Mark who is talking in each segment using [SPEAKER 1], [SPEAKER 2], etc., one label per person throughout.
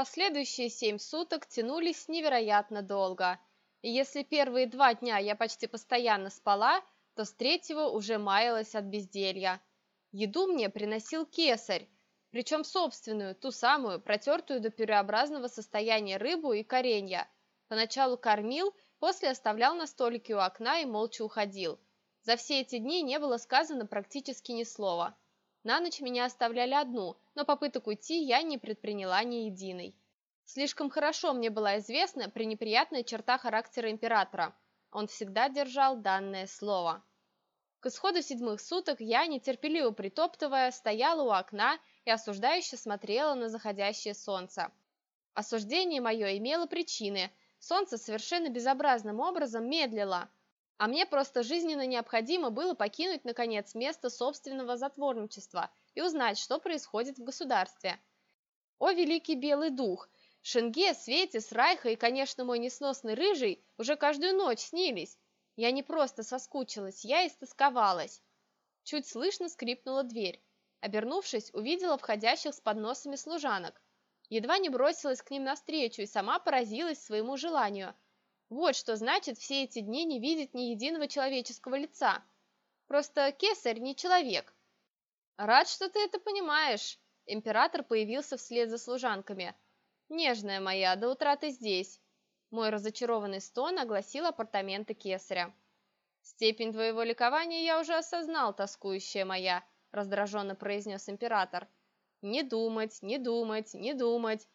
[SPEAKER 1] Последующие семь суток тянулись невероятно долго. И если первые два дня я почти постоянно спала, то с третьего уже маялась от безделья. Еду мне приносил кесарь, причем собственную, ту самую, протертую до пюреобразного состояния рыбу и коренья. Поначалу кормил, после оставлял на столике у окна и молча уходил. За все эти дни не было сказано практически ни слова. На ночь меня оставляли одну, но попыток уйти я не предприняла ни единой. Слишком хорошо мне была известна пренеприятная черта характера императора. Он всегда держал данное слово. К исходу седьмых суток я, нетерпеливо притоптывая, стояла у окна и осуждающе смотрела на заходящее солнце. Осуждение мое имело причины. Солнце совершенно безобразным образом медлило – а мне просто жизненно необходимо было покинуть, наконец, место собственного затворничества и узнать, что происходит в государстве. О, великий белый дух! Шенге, Светис, Райха и, конечно, мой несносный рыжий уже каждую ночь снились. Я не просто соскучилась, я истосковалась. Чуть слышно скрипнула дверь. Обернувшись, увидела входящих с подносами служанок. Едва не бросилась к ним навстречу и сама поразилась своему желанию – вот что значит все эти дни не видеть ни единого человеческого лица. Просто кесарь не человек. Рад, что ты это понимаешь. Император появился вслед за служанками. Нежная моя, до утра ты здесь. Мой разочарованный стон огласил апартаменты кесаря. Степень твоего ликования я уже осознал, тоскующая моя, раздраженно произнес император. Не думать, не думать, не думать.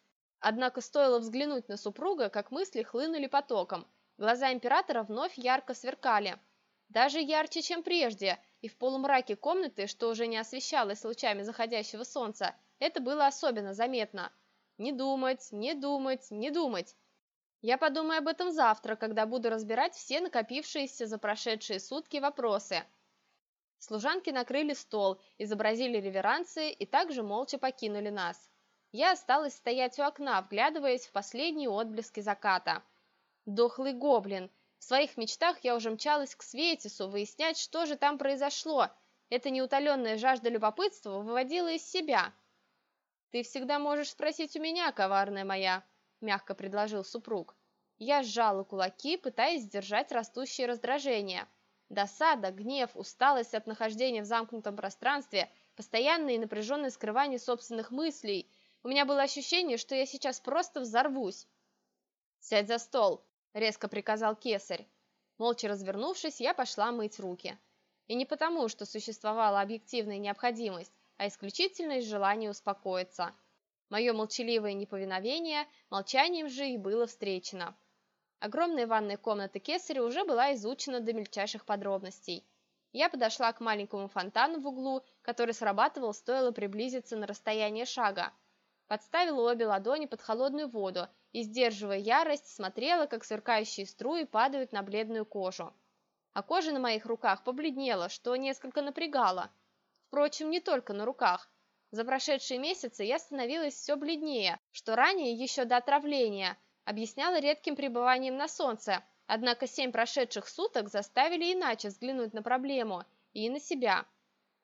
[SPEAKER 1] Однако стоило взглянуть на супруга, как мысли хлынули потоком. Глаза императора вновь ярко сверкали. Даже ярче, чем прежде, и в полумраке комнаты, что уже не освещалось лучами заходящего солнца, это было особенно заметно. Не думать, не думать, не думать. Я подумаю об этом завтра, когда буду разбирать все накопившиеся за прошедшие сутки вопросы. Служанки накрыли стол, изобразили реверансы и также молча покинули нас. Я осталась стоять у окна, вглядываясь в последние отблески заката. Дохлый гоблин. В своих мечтах я уже мчалась к Светису, выяснять, что же там произошло. Эта неутоленная жажда любопытства выводила из себя. «Ты всегда можешь спросить у меня, коварная моя», — мягко предложил супруг. Я сжала кулаки, пытаясь сдержать растущее раздражение. Досада, гнев, усталость от нахождения в замкнутом пространстве, постоянное и напряженное скрывание собственных мыслей — у меня было ощущение, что я сейчас просто взорвусь. «Сядь за стол!» – резко приказал кесарь. Молча развернувшись, я пошла мыть руки. И не потому, что существовала объективная необходимость, а исключительно из желания успокоиться. Мое молчаливое неповиновение молчанием же и было встречено. Огромная ванная комната кесаря уже была изучена до мельчайших подробностей. Я подошла к маленькому фонтану в углу, который срабатывал, стоило приблизиться на расстояние шага – подставила обе ладони под холодную воду и, сдерживая ярость, смотрела, как сверкающие струи падают на бледную кожу. А кожа на моих руках побледнела, что несколько напрягало. Впрочем, не только на руках. За прошедшие месяцы я становилась все бледнее, что ранее, еще до отравления, объясняло редким пребыванием на солнце, однако семь прошедших суток заставили иначе взглянуть на проблему и на себя.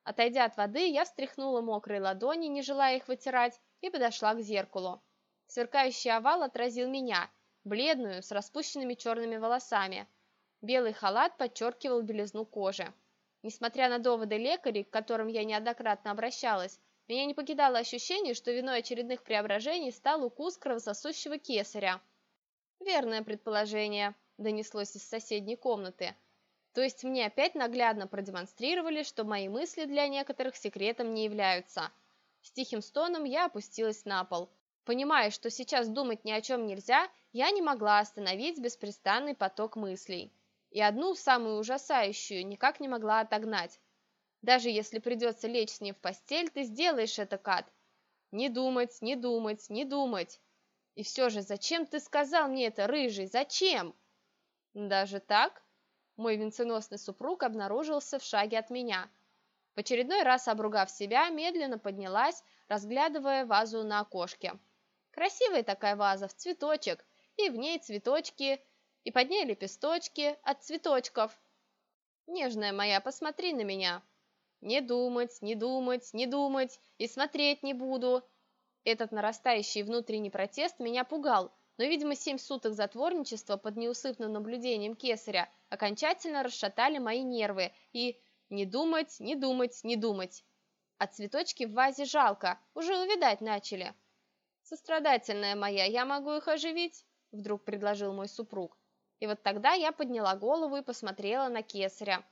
[SPEAKER 1] Отойдя от воды, я встряхнула мокрые ладони, не желая их вытирать, и подошла к зеркалу. Сверкающий овал отразил меня, бледную, с распущенными черными волосами. Белый халат подчеркивал белизну кожи. Несмотря на доводы лекарей, к которым я неоднократно обращалась, меня не покидало ощущение, что виной очередных преображений стал укус кровососущего кесаря. «Верное предположение», – донеслось из соседней комнаты. То есть мне опять наглядно продемонстрировали, что мои мысли для некоторых секретом не являются – с тихим стоном я опустилась на пол. Понимая, что сейчас думать ни о чем нельзя, я не могла остановить беспрестанный поток мыслей. И одну, самую ужасающую, никак не могла отогнать. Даже если придется лечь с ним в постель, ты сделаешь это, Кат. Не думать, не думать, не думать. И все же, зачем ты сказал мне это, рыжий, зачем? Даже так? Мой венценосный супруг обнаружился в шаге от меня – в очередной раз обругав себя, медленно поднялась, разглядывая вазу на окошке. Красивая такая ваза, в цветочек, и в ней цветочки, и под ней лепесточки от цветочков. Нежная моя, посмотри на меня. Не думать, не думать, не думать, и смотреть не буду. Этот нарастающий внутренний протест меня пугал, но, видимо, семь суток затворничества под неусыпным наблюдением кесаря окончательно расшатали мои нервы и не думать, не думать, не думать. А цветочки в вазе жалко, уже увидать начали. Сострадательная моя, я могу их оживить? Вдруг предложил мой супруг. И вот тогда я подняла голову и посмотрела на кесаря.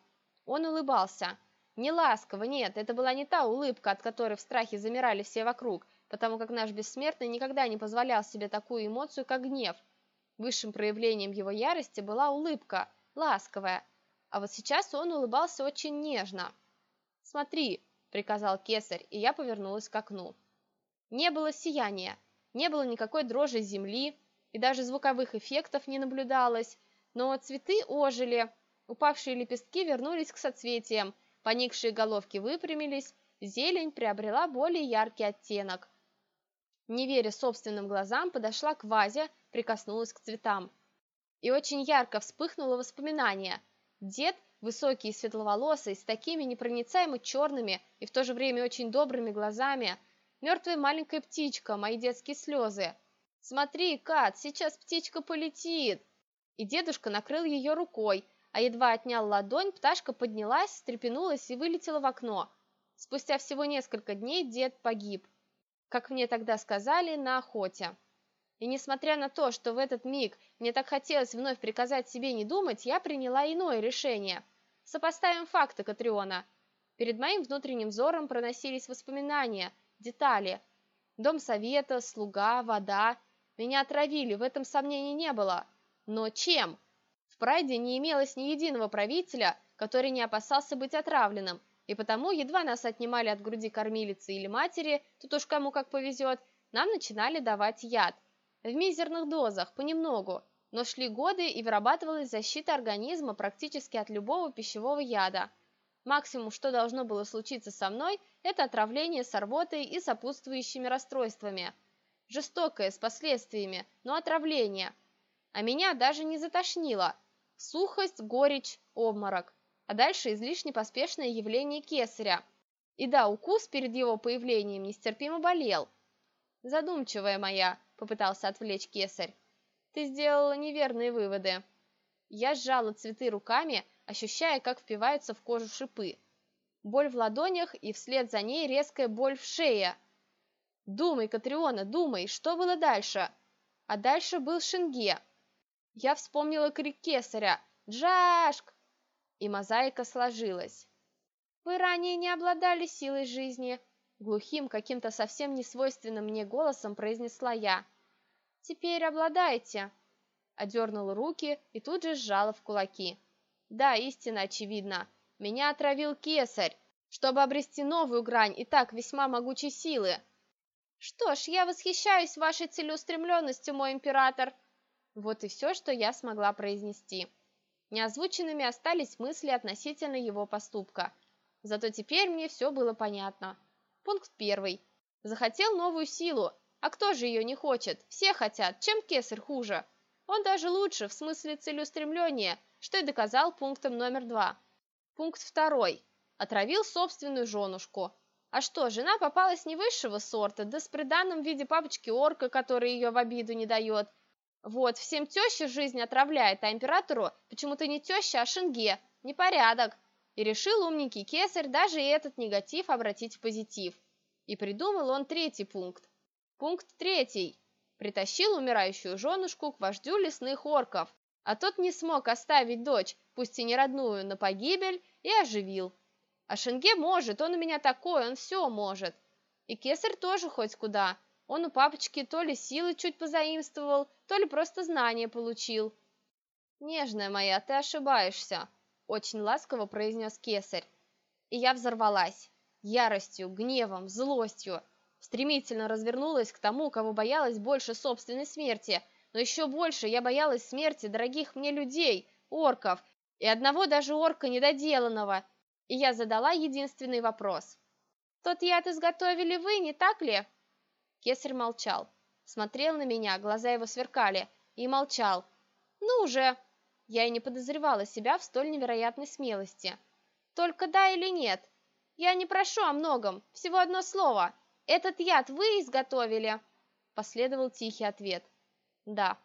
[SPEAKER 1] Он улыбался. Не ласково, нет, это была не та улыбка, от которой в страхе замирали все вокруг, потому как наш бессмертный никогда не позволял себе такую эмоцию, как гнев. Высшим проявлением его ярости была улыбка, ласковая, а вот сейчас он улыбался очень нежно. «Смотри», — приказал кесарь, и я повернулась к окну. Не было сияния, не было никакой дрожи земли, и даже звуковых эффектов не наблюдалось, но цветы ожили, упавшие лепестки вернулись к соцветиям, поникшие головки выпрямились, зелень приобрела более яркий оттенок. Не веря собственным глазам, подошла к вазе, прикоснулась к цветам. И очень ярко вспыхнуло воспоминание. Дед, высокий и светловолосый, с такими непроницаемо черными и в то же время очень добрыми глазами, мертвая маленькая птичка, мои детские слезы. «Смотри, Кат, сейчас птичка полетит!» И дедушка накрыл ее рукой, а едва отнял ладонь, пташка поднялась, встрепенулась и вылетела в окно. Спустя всего несколько дней дед погиб как мне тогда сказали, на охоте. И несмотря на то, что в этот миг мне так хотелось вновь приказать себе не думать, я приняла иное решение. Сопоставим факты Катриона. Перед моим внутренним взором проносились воспоминания, детали. Дом совета, слуга, вода. Меня отравили, в этом сомнений не было. Но чем? В Прайде не имелось ни единого правителя, который не опасался быть отравленным, и потому, едва нас отнимали от груди кормилицы или матери, тут уж кому как повезет, нам начинали давать яд. В мизерных дозах, понемногу, но шли годы и вырабатывалась защита организма практически от любого пищевого яда. Максимум, что должно было случиться со мной, это отравление с рвотой и сопутствующими расстройствами. Жестокое, с последствиями, но отравление. А меня даже не затошнило. Сухость, горечь, обморок а дальше излишне поспешное явление кесаря. И да, укус перед его появлением нестерпимо болел. «Задумчивая моя», — попытался отвлечь кесарь, — «ты сделала неверные выводы». Я сжала цветы руками, ощущая, как впиваются в кожу шипы. Боль в ладонях и вслед за ней резкая боль в шее. «Думай, Катриона, думай, что было дальше?» А дальше был Шенге. Я вспомнила крик кесаря «Джашк!» И мозаика сложилась. «Вы ранее не обладали силой жизни», — глухим, каким-то совсем несвойственным мне голосом произнесла я. «Теперь обладаете», — одернула руки и тут же сжала в кулаки. «Да, истина очевидна. Меня отравил кесарь, чтобы обрести новую грань и так весьма могучей силы. Что ж, я восхищаюсь вашей целеустремленностью, мой император». Вот и все, что я смогла произнести. Неозвученными остались мысли относительно его поступка. Зато теперь мне все было понятно. Пункт первый. Захотел новую силу. А кто же ее не хочет? Все хотят. Чем кесарь хуже? Он даже лучше, в смысле целеустремления, что и доказал пунктом номер два. Пункт второй. Отравил собственную женушку. А что, жена попалась не высшего сорта, да с приданным в виде папочки-орка, который ее в обиду не дает, вот, всем теща жизнь отравляет, а императору почему-то не теща, а шенге. Непорядок. И решил умненький кесарь даже и этот негатив обратить в позитив. И придумал он третий пункт. Пункт третий. Притащил умирающую женушку к вождю лесных орков, а тот не смог оставить дочь, пусть и не родную, на погибель, и оживил. А Шенге может, он у меня такой, он все может. И кесарь тоже хоть куда, он у папочки то ли силы чуть позаимствовал, то ли просто знания получил. «Нежная моя, ты ошибаешься», — очень ласково произнес кесарь. И я взорвалась. Яростью, гневом, злостью. Стремительно развернулась к тому, кого боялась больше собственной смерти, но еще больше я боялась смерти дорогих мне людей, орков, и одного даже орка недоделанного. И я задала единственный вопрос. «Тот яд изготовили вы, не так ли?» Кесарь молчал. Смотрел на меня, глаза его сверкали. И молчал. «Ну уже!» Я и не подозревала себя в столь невероятной смелости. «Только да или нет? Я не прошу о многом, всего одно слово. этот яд вы изготовили?» Последовал тихий ответ. «Да».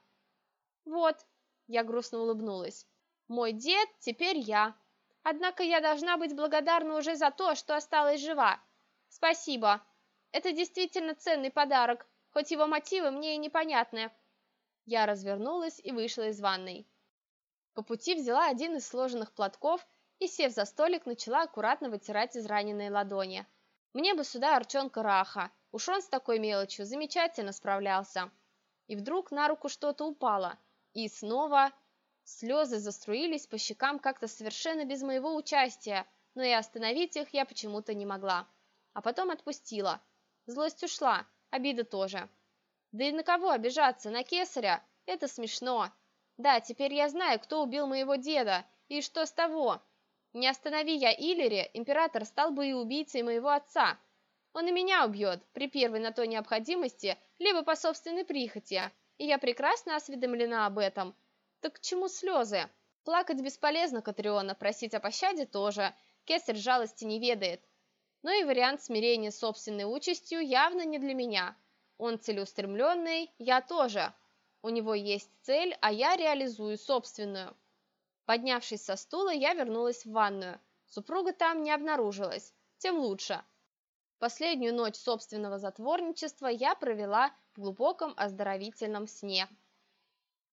[SPEAKER 1] «Вот», — я грустно улыбнулась. «Мой дед, теперь я. Однако я должна быть благодарна уже за то, что осталась жива. Спасибо. Это действительно ценный подарок, хоть его мотивы мне и непонятны». Я развернулась и вышла из ванной. По пути взяла один из сложенных платков и, сев за столик, начала аккуратно вытирать израненные ладони. Мне бы сюда Арчонка Раха, уж он с такой мелочью замечательно справлялся. И вдруг на руку что-то упало, и снова слезы заструились по щекам как-то совершенно без моего участия, но и остановить их я почему-то не могла. А потом отпустила. Злость ушла, обида тоже. Да и на кого обижаться, на кесаря? Это смешно. Да, теперь я знаю, кто убил моего деда, и что с того? Не останови я Иллири, император стал бы и убийцей моего отца. Он и меня убьет при первой на то необходимости, либо по собственной прихоти, и я прекрасно осведомлена об этом. Так к чему слезы? Плакать бесполезно, Катриона, просить о пощаде тоже, кесарь жалости не ведает. Но и вариант смирения с собственной участью явно не для меня. Он целеустремленный, я тоже. У него есть цель, а я реализую собственную. Поднявшись со стула, я вернулась в ванную. Супруга там не обнаружилась, тем лучше. Последнюю ночь собственного затворничества я провела в глубоком оздоровительном сне –